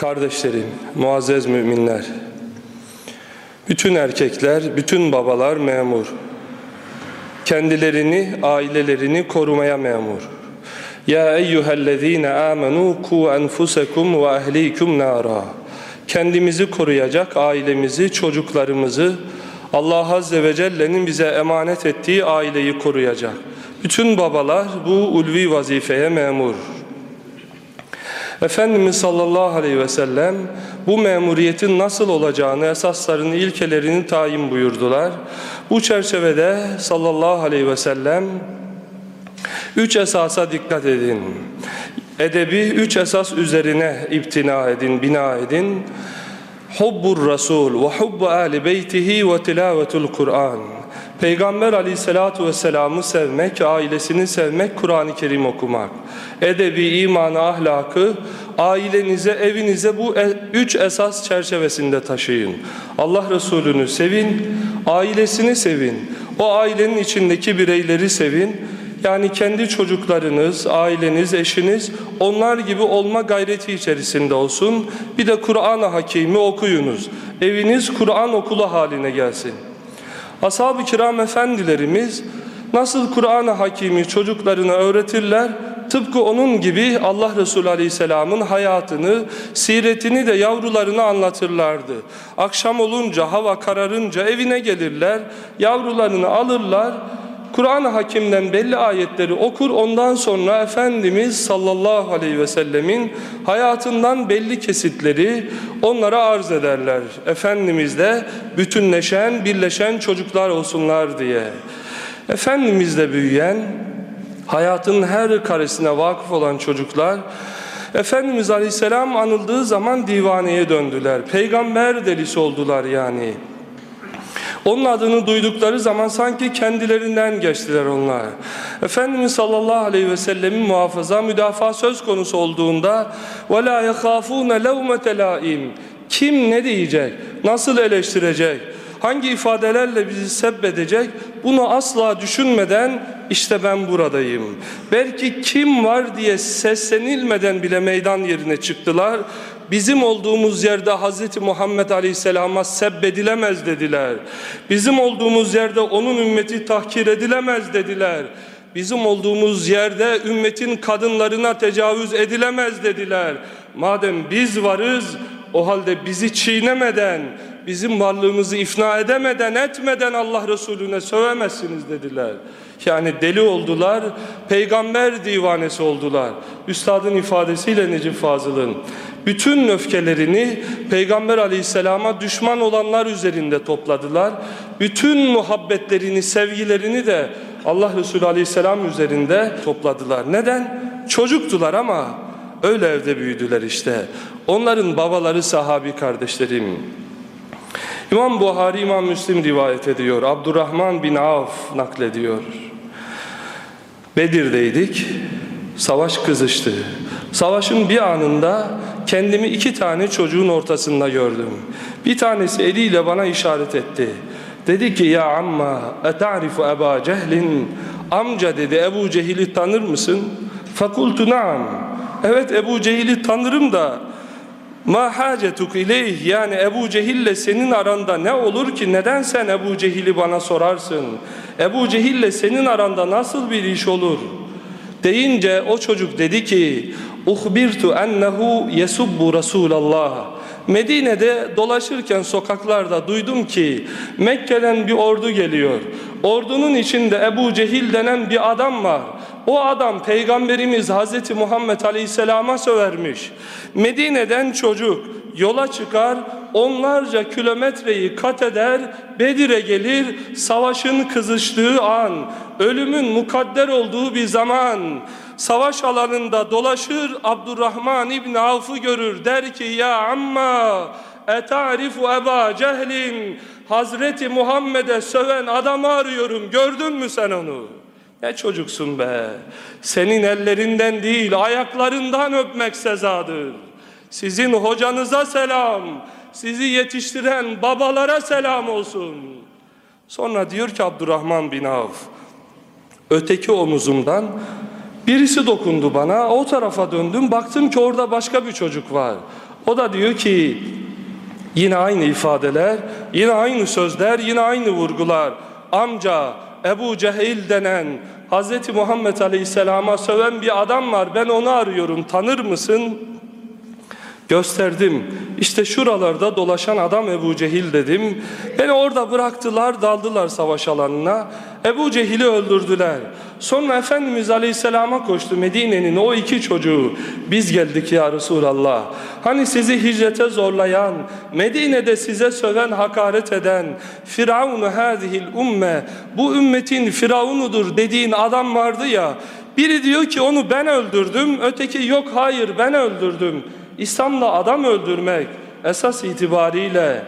Kardeşlerim, muazzez müminler, bütün erkekler, bütün babalar memur. Kendilerini, ailelerini korumaya memur. Ya eyyühellezine amenu ku enfusekum ve ehlikum nara. Kendimizi koruyacak, ailemizi, çocuklarımızı, Allah Azze ve Celle'nin bize emanet ettiği aileyi koruyacak. Bütün babalar bu ulvi vazifeye memur. Efendimiz sallallahu aleyhi ve sellem bu memuriyetin nasıl olacağını, esaslarını, ilkelerini tayin buyurdular. Bu çerçevede sallallahu aleyhi ve sellem üç esasa dikkat edin. Edebi üç esas üzerine iptina edin, bina edin. Hubbur Resul ve hubbu ali beytihi ve tilavetul Kur'an. Peygamber aleyhissalatu vesselam'ı sevmek, ailesini sevmek, Kur'an-ı Kerim okumak. Edebi, imanı, ahlakı ailenize, evinize bu e, üç esas çerçevesinde taşıyın. Allah Resulü'nü sevin, ailesini sevin. O ailenin içindeki bireyleri sevin. Yani kendi çocuklarınız, aileniz, eşiniz onlar gibi olma gayreti içerisinde olsun. Bir de Kur'an-ı Hakimi okuyunuz. Eviniz Kur'an okulu haline gelsin. Ashab-ı kiram efendilerimiz nasıl Kur'an-ı Hakimi çocuklarına öğretirler, tıpkı onun gibi Allah Resulü Aleyhisselam'ın hayatını, siretini de yavrularına anlatırlardı. Akşam olunca, hava kararınca evine gelirler, yavrularını alırlar, Kur'an-ı Hakim'den belli ayetleri okur ondan sonra Efendimiz sallallahu aleyhi ve sellemin hayatından belli kesitleri onlara arz ederler. Efendimiz de bütünleşen, birleşen çocuklar olsunlar diye. Efendimizle büyüyen, hayatın her karesine vakıf olan çocuklar Efendimiz Aleyhisselam anıldığı zaman divaneye döndüler. Peygamber delisi oldular yani. Onun adını duydukları zaman sanki kendilerinden geçtiler onlar. Efendimiz sallallahu aleyhi ve sellemin muhafaza, müdafaa söz konusu olduğunda وَلَا يَخَافُونَ لَوْمَةَ لَائِمٍ Kim ne diyecek, nasıl eleştirecek, Hangi ifadelerle bizi sebbedecek bunu asla düşünmeden işte ben buradayım. Belki kim var diye seslenilmeden bile meydan yerine çıktılar. Bizim olduğumuz yerde Hz. Muhammed Aleyhisselam'a sebbedilemez dediler. Bizim olduğumuz yerde onun ümmeti tahkir edilemez dediler. Bizim olduğumuz yerde ümmetin kadınlarına tecavüz edilemez dediler. Madem biz varız o halde bizi çiğnemeden, bizim varlığımızı ifna edemeden, etmeden Allah Resulüne sövemezsiniz dediler. Yani deli oldular, peygamber divanesi oldular. Üstadın ifadesiyle Necip Fazıl'ın bütün öfkelerini Peygamber aleyhisselama düşman olanlar üzerinde topladılar. Bütün muhabbetlerini, sevgilerini de Allah Resulü aleyhisselam üzerinde topladılar. Neden? Çocuktular ama öyle evde büyüdüler işte. Onların babaları sahabi kardeşlerim. İmam Buhari, İmam Müslim rivayet ediyor. Abdurrahman bin Avf naklediyor. Bedir'deydik. Savaş kızıştı. Savaşın bir anında kendimi iki tane çocuğun ortasında gördüm. Bir tanesi eliyle bana işaret etti. Dedi ki ya amma eta'rifu Eba Cehlin amca dedi Ebu Cehil'i tanır mısın? Fakultu naam. Evet Ebu Cehil'i tanırım da Ma hacetuk ileyh yani Ebu Cehil'le senin aranda ne olur ki neden sen Ebu Cehil'i bana sorarsın? Ebu Cehil'le senin aranda nasıl bir iş olur? Deyince o çocuk dedi ki uhbirtu ennehu yesubbu Resulallah. Medine'de dolaşırken sokaklarda duydum ki Mekke'den bir ordu geliyor. Ordunun içinde Ebu Cehil denen bir adam var. O adam Peygamberimiz Hazreti Muhammed Aleyhisselam'a sövermiş. Medine'den çocuk yola çıkar, onlarca kilometreyi kat eder, Bedir'e gelir, savaşın kızıştığı an, ölümün mukadder olduğu bir zaman, savaş alanında dolaşır, Abdurrahman İbni Avf'ı görür, der ki ya amma etarifu Eba Cehlin Hazreti Muhammed'e söven adamı arıyorum, gördün mü sen onu? Ne çocuksun be. Senin ellerinden değil ayaklarından öpmek sezadır. Sizin hocanıza selam. Sizi yetiştiren babalara selam olsun. Sonra diyor ki Abdurrahman bin Avf. Öteki omuzumdan birisi dokundu bana. O tarafa döndüm. Baktım ki orada başka bir çocuk var. O da diyor ki yine aynı ifadeler, yine aynı sözler, yine aynı vurgular. Amca Ebu Cehil denen Hz. Muhammed Aleyhisselam'a söven bir adam var ben onu arıyorum tanır mısın? Gösterdim. İşte şuralarda dolaşan adam Ebu Cehil dedim. Beni orada bıraktılar, daldılar savaş alanına. Ebu Cehil'i öldürdüler. Sonra Efendimiz Aleyhisselam'a koştu Medine'nin o iki çocuğu. Biz geldik ya Resulallah. Hani sizi hicrete zorlayan, Medine'de size söven, hakaret eden, Firavunu hazihil umme, bu ümmetin Firavunudur dediğin adam vardı ya, biri diyor ki onu ben öldürdüm, öteki yok hayır ben öldürdüm. İslam'da adam öldürmek esas itibariyle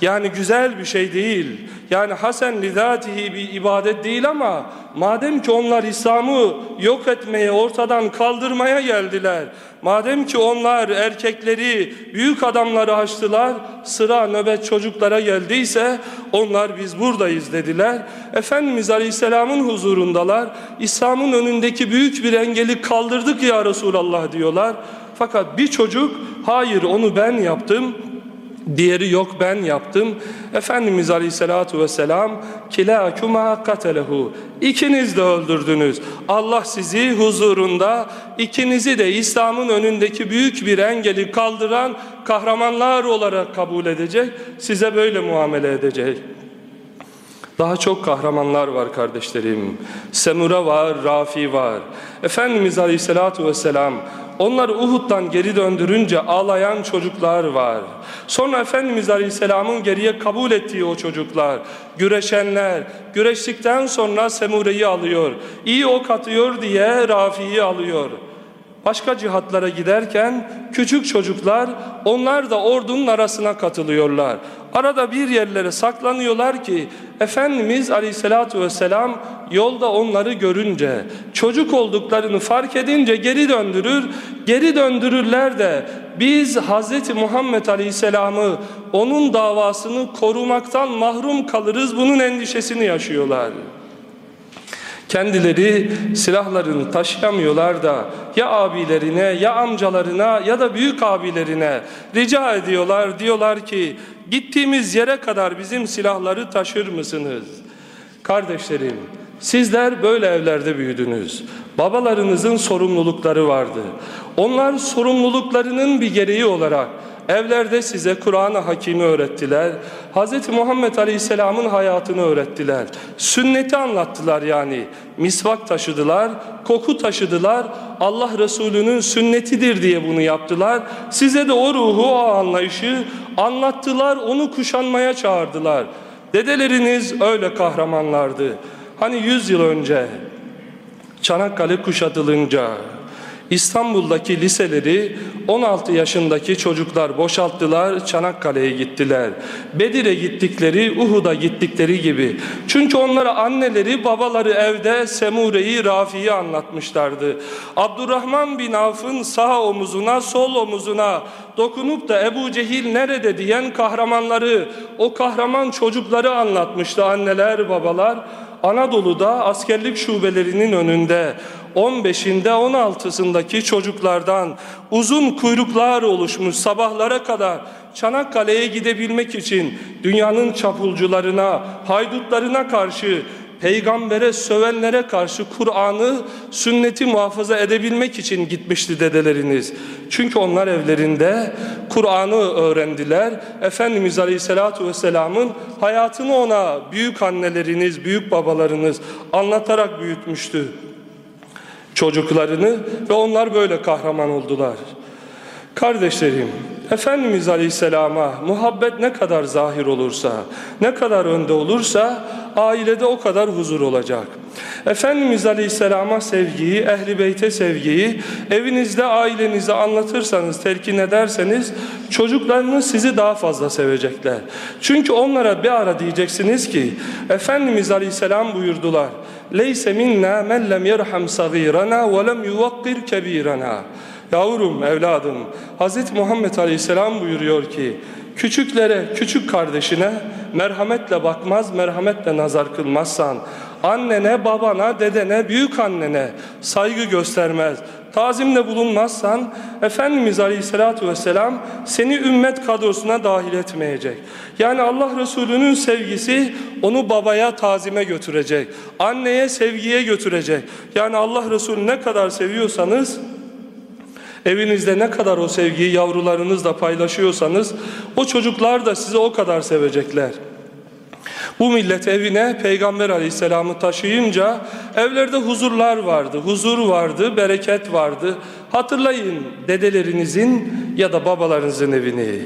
yani güzel bir şey değil. Yani hasen lidatihi bir ibadet değil ama madem ki onlar İslam'ı yok etmeye, ortadan kaldırmaya geldiler. Madem ki onlar erkekleri, büyük adamları açtılar, sıra nöbet çocuklara geldiyse onlar biz buradayız dediler. Efendimiz Aleyhisselam'ın huzurundalar. İslam'ın önündeki büyük bir engeli kaldırdık ya Resulallah diyorlar. Fakat bir çocuk hayır onu ben yaptım Diğeri yok ben yaptım. Efendimiz Aleyhisselatü Vesselam kilâkuma katelehu. İkiniz de öldürdünüz. Allah sizi huzurunda ikinizi de İslam'ın önündeki büyük bir engeli kaldıran kahramanlar olarak kabul edecek. Size böyle muamele edecek. Daha çok kahramanlar var kardeşlerim. Semura var, Rafi var. Efendimiz Aleyhisselatü Vesselam Onları Uhud'dan geri döndürünce ağlayan çocuklar var. Sonra Efendimiz Aleyhisselam'ın geriye kabul ettiği o çocuklar, güreşenler, güreştikten sonra Semure'yi alıyor. İyi ok atıyor diye Rafi'yi alıyor. Başka cihatlara giderken küçük çocuklar onlar da ordunun arasına katılıyorlar. Arada bir yerlere saklanıyorlar ki Efendimiz Aleyhisselatü Vesselam yolda onları görünce çocuk olduklarını fark edince geri döndürür. Geri döndürürler de biz Hz. Muhammed Aleyhisselam'ı onun davasını korumaktan mahrum kalırız bunun endişesini yaşıyorlar. Kendileri silahlarını taşıyamıyorlar da ya abilerine ya amcalarına ya da büyük abilerine rica ediyorlar. Diyorlar ki gittiğimiz yere kadar bizim silahları taşır mısınız? Kardeşlerim sizler böyle evlerde büyüdünüz. Babalarınızın sorumlulukları vardı. Onlar sorumluluklarının bir gereği olarak Evlerde size Kur'an-ı Hakim'i öğrettiler. Hz. Muhammed Aleyhisselam'ın hayatını öğrettiler. Sünneti anlattılar yani. Misvak taşıdılar, koku taşıdılar. Allah Resulü'nün sünnetidir diye bunu yaptılar. Size de o ruhu, o anlayışı anlattılar, onu kuşanmaya çağırdılar. Dedeleriniz öyle kahramanlardı. Hani yüz yıl önce Çanakkale kuşatılınca İstanbul'daki liseleri 16 yaşındaki çocuklar boşalttılar, Çanakkale'ye gittiler. Bedir'e gittikleri, Uhud'a gittikleri gibi. Çünkü onlara anneleri, babaları evde Semure'yi, Rafi'yi anlatmışlardı. Abdurrahman bin Avf'ın sağ omuzuna, sol omuzuna dokunup da Ebu Cehil nerede diyen kahramanları, o kahraman çocukları anlatmıştı anneler, babalar. Anadolu'da askerlik şubelerinin önünde 15'inde 16'sındaki çocuklardan uzun kuyruklar oluşmuş sabahlara kadar Çanakkale'ye gidebilmek için dünyanın çapulcularına, haydutlarına karşı peygambere sövenlere karşı Kur'an'ı, sünneti muhafaza edebilmek için gitmişti dedeleriniz. Çünkü onlar evlerinde Kur'an'ı öğrendiler. Efendimiz Aleyhisselatü Vesselam'ın hayatını ona büyük anneleriniz, büyük babalarınız anlatarak büyütmüştü çocuklarını ve onlar böyle kahraman oldular. Kardeşlerim, Efendimiz Aleyhisselam'a muhabbet ne kadar zahir olursa, ne kadar önde olursa ailede o kadar huzur olacak. Efendimiz Aleyhisselam'a sevgiyi, Ehli Beyt'e sevgiyi evinizde ailenize anlatırsanız, telkin ederseniz çocuklarınız sizi daha fazla sevecekler. Çünkü onlara bir ara diyeceksiniz ki Efendimiz Aleyhisselam buyurdular. Leyse minna men lem yerham sagirana ve lem yuvakkir kebirana. Yavrum, evladım, Hz. Muhammed Aleyhisselam buyuruyor ki, küçüklere, küçük kardeşine merhametle bakmaz, merhametle nazar kılmazsan, annene, babana, dedene, büyük annene saygı göstermez, tazimde bulunmazsan Efendimiz Aleyhisselatü Vesselam seni ümmet kadrosuna dahil etmeyecek. Yani Allah Resulü'nün sevgisi onu babaya tazime götürecek. Anneye sevgiye götürecek. Yani Allah Resulü ne kadar seviyorsanız Evinizde ne kadar o sevgiyi yavrularınızla paylaşıyorsanız o çocuklar da sizi o kadar sevecekler. Bu millet evine Peygamber aleyhisselamı taşıyınca evlerde huzurlar vardı, huzur vardı, bereket vardı. Hatırlayın dedelerinizin ya da babalarınızın evini.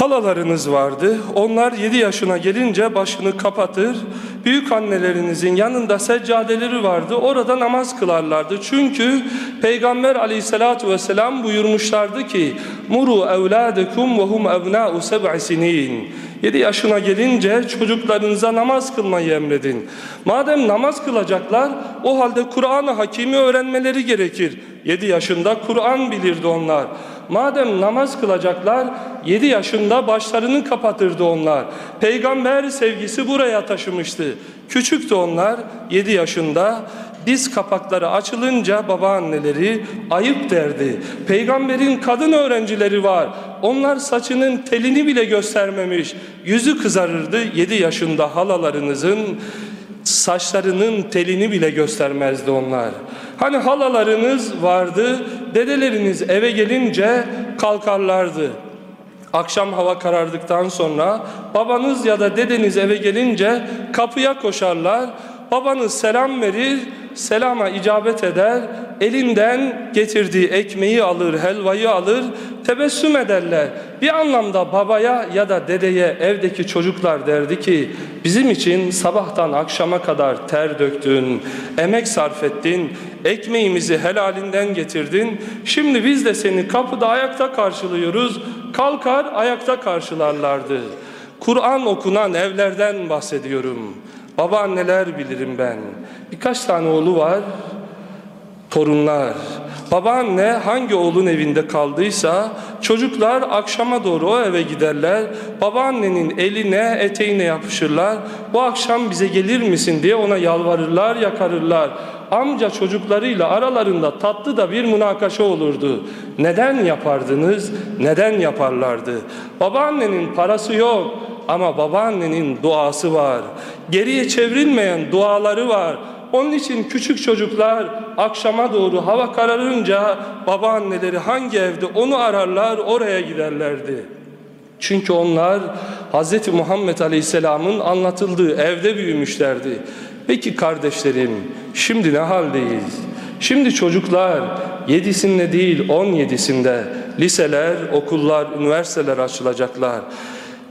Halalarınız vardı. Onlar 7 yaşına gelince başını kapatır. Büyük annelerinizin yanında seccadeleri vardı. Orada namaz kılarlardı. Çünkü Peygamber aleyhissalatu vesselam buyurmuşlardı ki Muru evladekum ve hum evna'u seb'i sinin 7 yaşına gelince çocuklarınıza namaz kılmayı emredin. Madem namaz kılacaklar o halde Kur'an-ı Hakimi öğrenmeleri gerekir. 7 yaşında Kur'an bilirdi onlar. Madem namaz kılacaklar 7 yaşında başlarını kapatırdı onlar. Peygamber sevgisi buraya taşımıştı. Küçüktü onlar 7 yaşında. Diz kapakları açılınca babaanneleri ayıp derdi. Peygamberin kadın öğrencileri var. Onlar saçının telini bile göstermemiş. Yüzü kızarırdı 7 yaşında halalarınızın saçlarının telini bile göstermezdi onlar. Hani halalarınız vardı, dedeleriniz eve gelince kalkarlardı. Akşam hava karardıktan sonra babanız ya da dedeniz eve gelince kapıya koşarlar. Babanız selam verir, selama icabet eder, elinden getirdiği ekmeği alır, helvayı alır, tebessüm ederler. Bir anlamda babaya ya da dedeye evdeki çocuklar derdi ki bizim için sabahtan akşama kadar ter döktün, emek sarf ettin, ekmeğimizi helalinden getirdin. Şimdi biz de seni kapıda ayakta karşılıyoruz. Kalkar ayakta karşılarlardı. Kur'an okunan evlerden bahsediyorum. Babaanneler bilirim ben. Birkaç tane oğlu var. Torunlar. Babaanne hangi oğlun evinde kaldıysa çocuklar akşama doğru o eve giderler. Babaannenin eline eteğine yapışırlar. Bu akşam bize gelir misin diye ona yalvarırlar yakarırlar. Amca çocuklarıyla aralarında tatlı da bir münakaşa olurdu. Neden yapardınız? Neden yaparlardı? Babaannenin parası yok ama babaannenin duası var. Geriye çevrilmeyen duaları var. Onun için küçük çocuklar akşama doğru hava kararınca babaanneleri hangi evde onu ararlar oraya giderlerdi. Çünkü onlar Hz. Muhammed Aleyhisselam'ın anlatıldığı evde büyümüşlerdi. Peki kardeşlerim şimdi ne haldeyiz? Şimdi çocuklar yedisinde değil on yedisinde liseler, okullar, üniversiteler açılacaklar.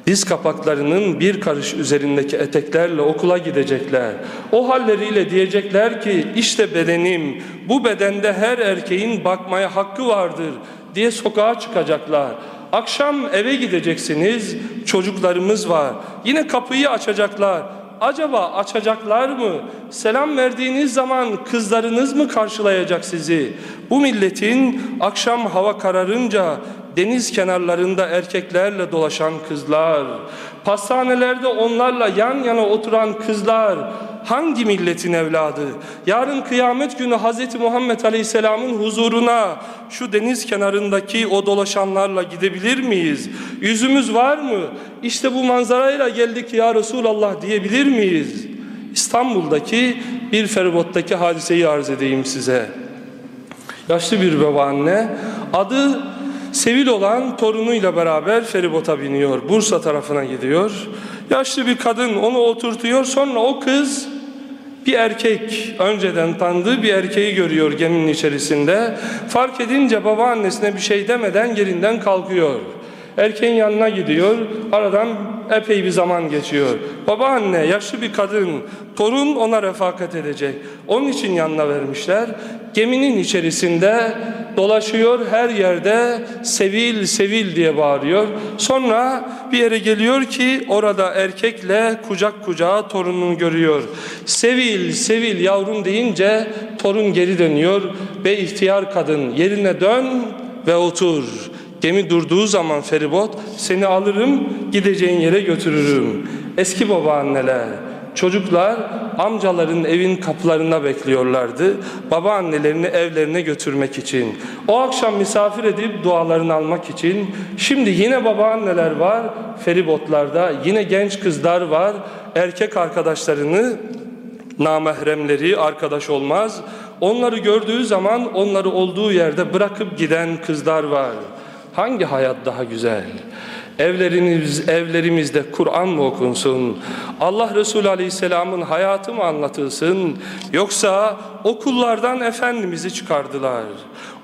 Diz kapaklarının bir karış üzerindeki eteklerle okula gidecekler. O halleriyle diyecekler ki işte bedenim, bu bedende her erkeğin bakmaya hakkı vardır diye sokağa çıkacaklar. Akşam eve gideceksiniz, çocuklarımız var. Yine kapıyı açacaklar. Acaba açacaklar mı? Selam verdiğiniz zaman kızlarınız mı karşılayacak sizi? Bu milletin akşam hava kararınca deniz kenarlarında erkeklerle dolaşan kızlar, pastanelerde onlarla yan yana oturan kızlar hangi milletin evladı? Yarın kıyamet günü Hz. Muhammed Aleyhisselam'ın huzuruna şu deniz kenarındaki o dolaşanlarla gidebilir miyiz? Yüzümüz var mı? İşte bu manzarayla geldik ya Resulallah diyebilir miyiz? İstanbul'daki bir feribottaki hadiseyi arz edeyim size. Yaşlı bir babaanne adı Sevil olan torunuyla beraber feribota biniyor. Bursa tarafına gidiyor. Yaşlı bir kadın onu oturtuyor. Sonra o kız bir erkek önceden tanıdığı bir erkeği görüyor geminin içerisinde. Fark edince babaannesine bir şey demeden yerinden kalkıyor. Erkeğin yanına gidiyor. Aradan epey bir zaman geçiyor. Babaanne yaşlı bir kadın, torun ona refakat edecek. Onun için yanına vermişler. Geminin içerisinde dolaşıyor her yerde sevil sevil diye bağırıyor. Sonra bir yere geliyor ki orada erkekle kucak kucağa torununu görüyor. Sevil sevil yavrum deyince torun geri dönüyor ve ihtiyar kadın yerine dön ve otur. Gemi durduğu zaman feribot seni alırım gideceğin yere götürürüm. Eski babaanneler Çocuklar amcaların evin kapılarına bekliyorlardı. Babaannelerini evlerine götürmek için. O akşam misafir edip dualarını almak için. Şimdi yine babaanneler var feribotlarda. Yine genç kızlar var. Erkek arkadaşlarını namahremleri arkadaş olmaz. Onları gördüğü zaman onları olduğu yerde bırakıp giden kızlar var. Hangi hayat daha güzel? Evleriniz, evlerimizde Kur'an mı okunsun? Allah Resulü Aleyhisselam'ın hayatı mı anlatılsın? Yoksa okullardan Efendimiz'i çıkardılar.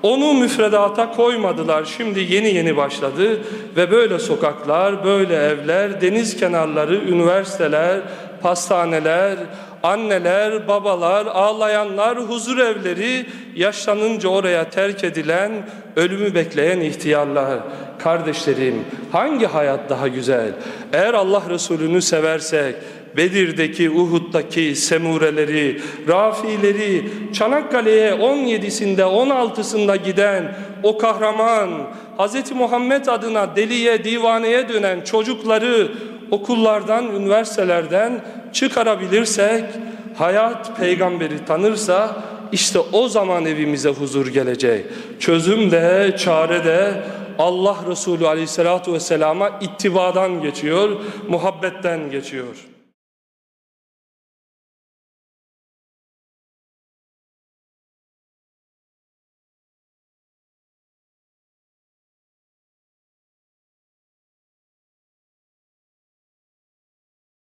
Onu müfredata koymadılar. Şimdi yeni yeni başladı ve böyle sokaklar, böyle evler, deniz kenarları, üniversiteler, pastaneler, anneler, babalar, ağlayanlar, huzur evleri, yaşlanınca oraya terk edilen, ölümü bekleyen ihtiyarlar. Kardeşlerim, hangi hayat daha güzel? Eğer Allah Resulü'nü seversek, Bedir'deki, Uhud'daki semureleri, rafileri, Çanakkale'ye 17'sinde, 16'sında giden o kahraman, Hz. Muhammed adına deliye, divaneye dönen çocukları okullardan, üniversitelerden çıkarabilirsek, hayat peygamberi tanırsa, işte o zaman evimize huzur gelecek. Çözüm de, çare de Allah Resulü Aleyhisselatü Vesselam'a ittibadan geçiyor, muhabbetten geçiyor.